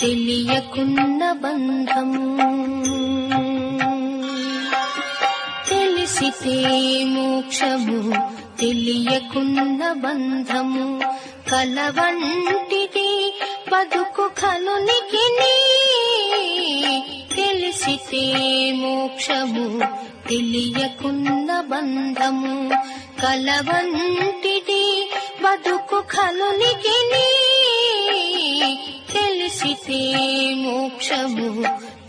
తెలియకున్న బంధము తెలిసితే మోక్షము తెలియకున్న బంధము. కలవంటిది బతుకు కలునికి తెలిసితే మోక్షము తెలియకున్న బంధము. కలవంటిది బతుకు కనునికి తెలిసితే మోక్షము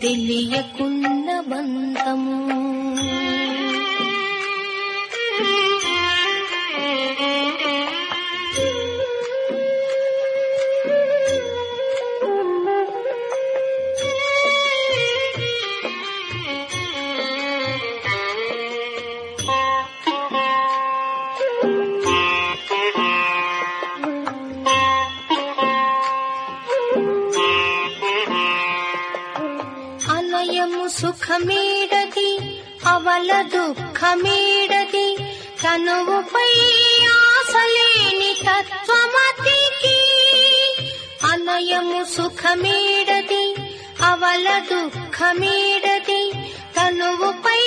తెలియకున్న బంధము Thank you. సుఖమీడది అవల దుఃఖమీడది తనువుపై ఆశలేని తత్వమతికి అనయము సుఖమీడది అవల దుఃఖమీడది తనువుపై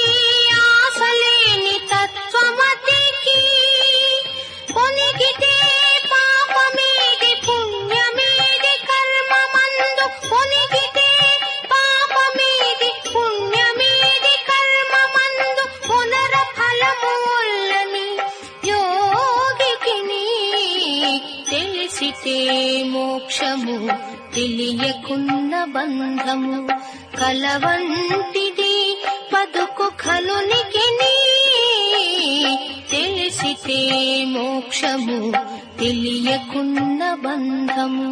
మోక్షము తెలియకున్న బంధము కలవంటిది పదుకు కలునికి తెలిసితే మోక్షము తెలియకున్న బంధము.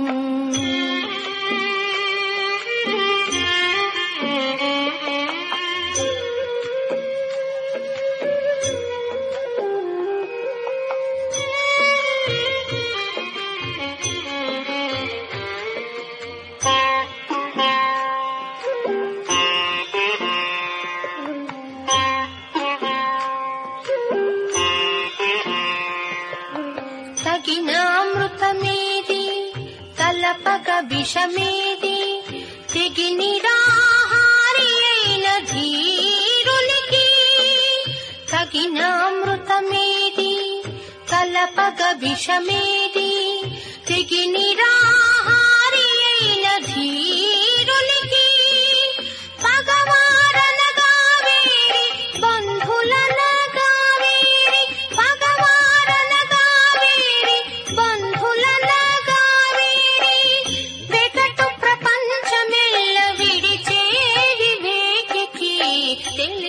വിഷമേതി തികിനിരാഹാരേണ ധീരുലികി സകിനാമൃതമേതി തലപക വിഷമേതി തികിനിരാഹാരേണ ധീ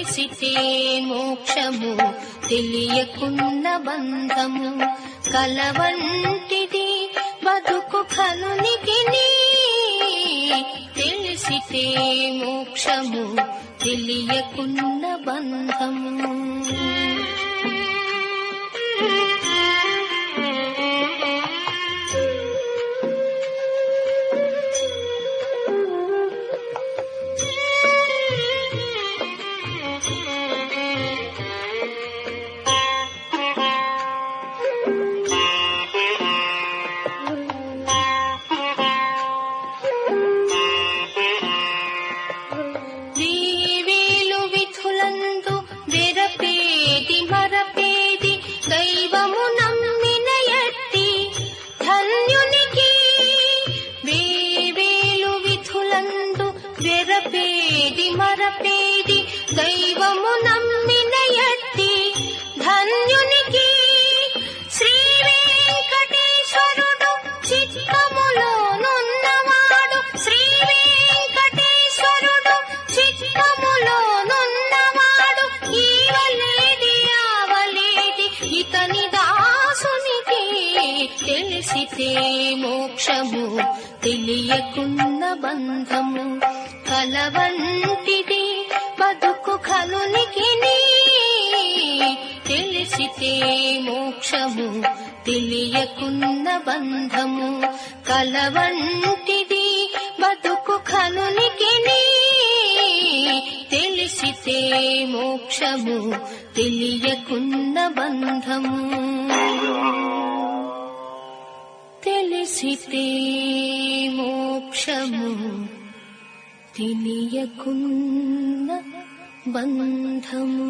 తెలిసితే మోక్షము తెలియకున్న బంధము. కలవంటిది బతుకు కలునికి తెలిసితే మోక్షము తెలియకున్న బంధము. మరపేది మరపేది దైవము నమ్మిన ఎత్తి ధన్యునికి శ్రీ వెంకటేశ్వరుడు చిత్తములోనున్నవాడు శ్రీ వెంకటేశ్వరుడు చిత్తములోనున్నవాడు ఈవలేది ఆవలేది ఇతని దాసునికి తెలిసితే మోక్షము తెలియకున్న బంధము. కలవంటిది బతుకు కలునికి తెలిసితే మోక్షము తెలియకున్న బంధము. కలవంటిది బతుకు కలునికి తెలిసితే మోక్షము తెలియకున్న బంధము. తెలిసితే మోక్షము. తెలియకున్న బంధము